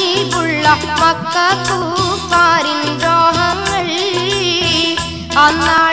കൽവുള്ള മക്കൂപ്പാരിൻ ദ്രോഹങ്ങൾ അന്നാളിലേറെ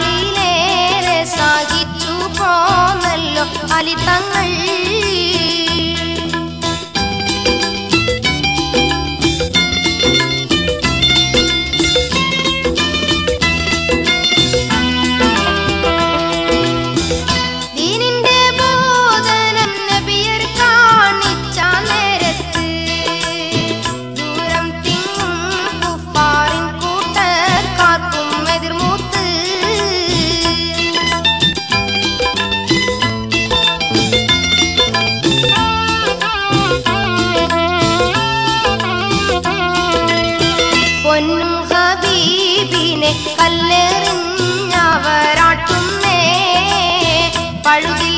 salud